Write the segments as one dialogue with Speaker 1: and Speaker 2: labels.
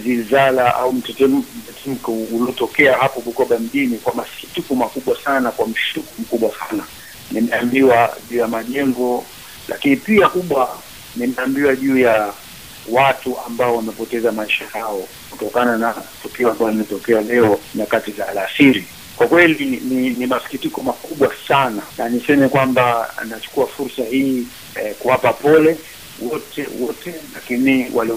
Speaker 1: zilzala au mtetemko uliotokea hapo Bukoba mjini, kwa masikitiko makubwa sana, kwa mshtuko mkubwa sana, nimeambiwa juu ya majengo, lakini pia kubwa nimeambiwa juu ya watu ambao wamepoteza maisha yao kutokana na tukio ambalo limetokea leo nyakati za alasiri. Kwa kweli ni, ni, masikitiko makubwa sana, na niseme kwamba nachukua fursa hii eh, kuwapa pole wote wote, lakini wale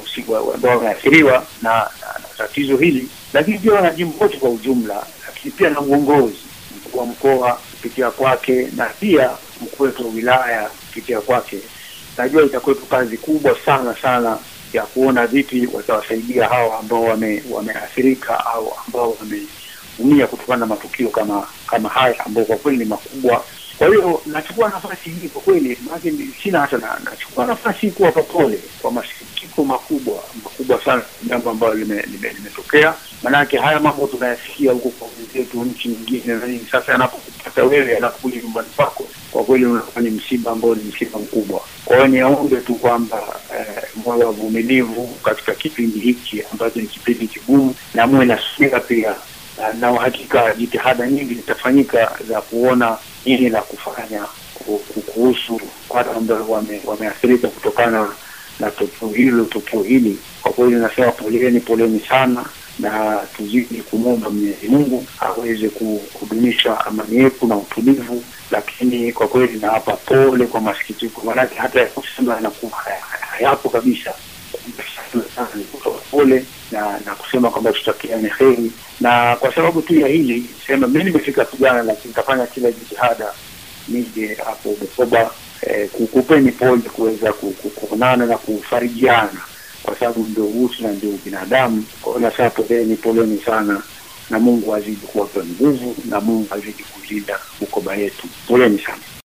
Speaker 1: ambao wameathiriwa na, na, na tatizo hili, lakini pia wanajimbo wote kwa ujumla, lakini pia na uongozi, mkuu wa mkoa kupitia kwake na pia mkuu wetu wa wilaya kupitia kwake. Najua itakuwepo kazi kubwa sana sana ya kuona vipi watawasaidia hawa ambao wameathirika wame, au ambao wameumia kutokana na matukio kama kama haya ambayo kwa kweli ni makubwa. Kwa hiyo nachukua nafasi hii kwa kweli, maana sina hata na, nachukua nafasi kuwapa pole kwa masikitiko makubwa makubwa sana, jambo ambalo limetokea lime, lime maanake haya mambo tunayasikia huko kwa wenzetu nchi nyingine na nini. Sasa yanapokupata wewe, yanapokuja nyumbani kwako, kwa kweli unakuwa ni msiba ambao ni msiba mkubwa. Kwa hiyo niombe tu kwamba eh, moyo wa vumilivu katika kipindi hiki ambacho ni kipindi kigumu, na muwe na pia na uhakika jitihada nyingi zitafanyika za kuona nini la kufanya kuhusu watu ambao wame, wameathirika kutokana na tukio hilo tukio hili. Kwa kweli nasema poleni, poleni sana, na tuzidi kumwomba Mwenyezi Mungu aweze kuhudumisha amani yetu na utulivu. Lakini kwa kweli nawapa pole kwa masikitiko, maanake hata ya kusema yanakuwa hayapo kabisa pole na na kusema kwamba tutakiane heri, na kwa sababu tu ya hili sema mi nimefika kijana, na nitafanya kila jitihada nije hapo Bukoba eh, kukupeni pole kuweza kuonana na kufarijiana, kwa sababu ndio utu na ndio binadamu. Nasema poleni, poleni sana, na Mungu azidi kuwapa nguvu na Mungu azidi kulinda Bukoba yetu. Poleni sana.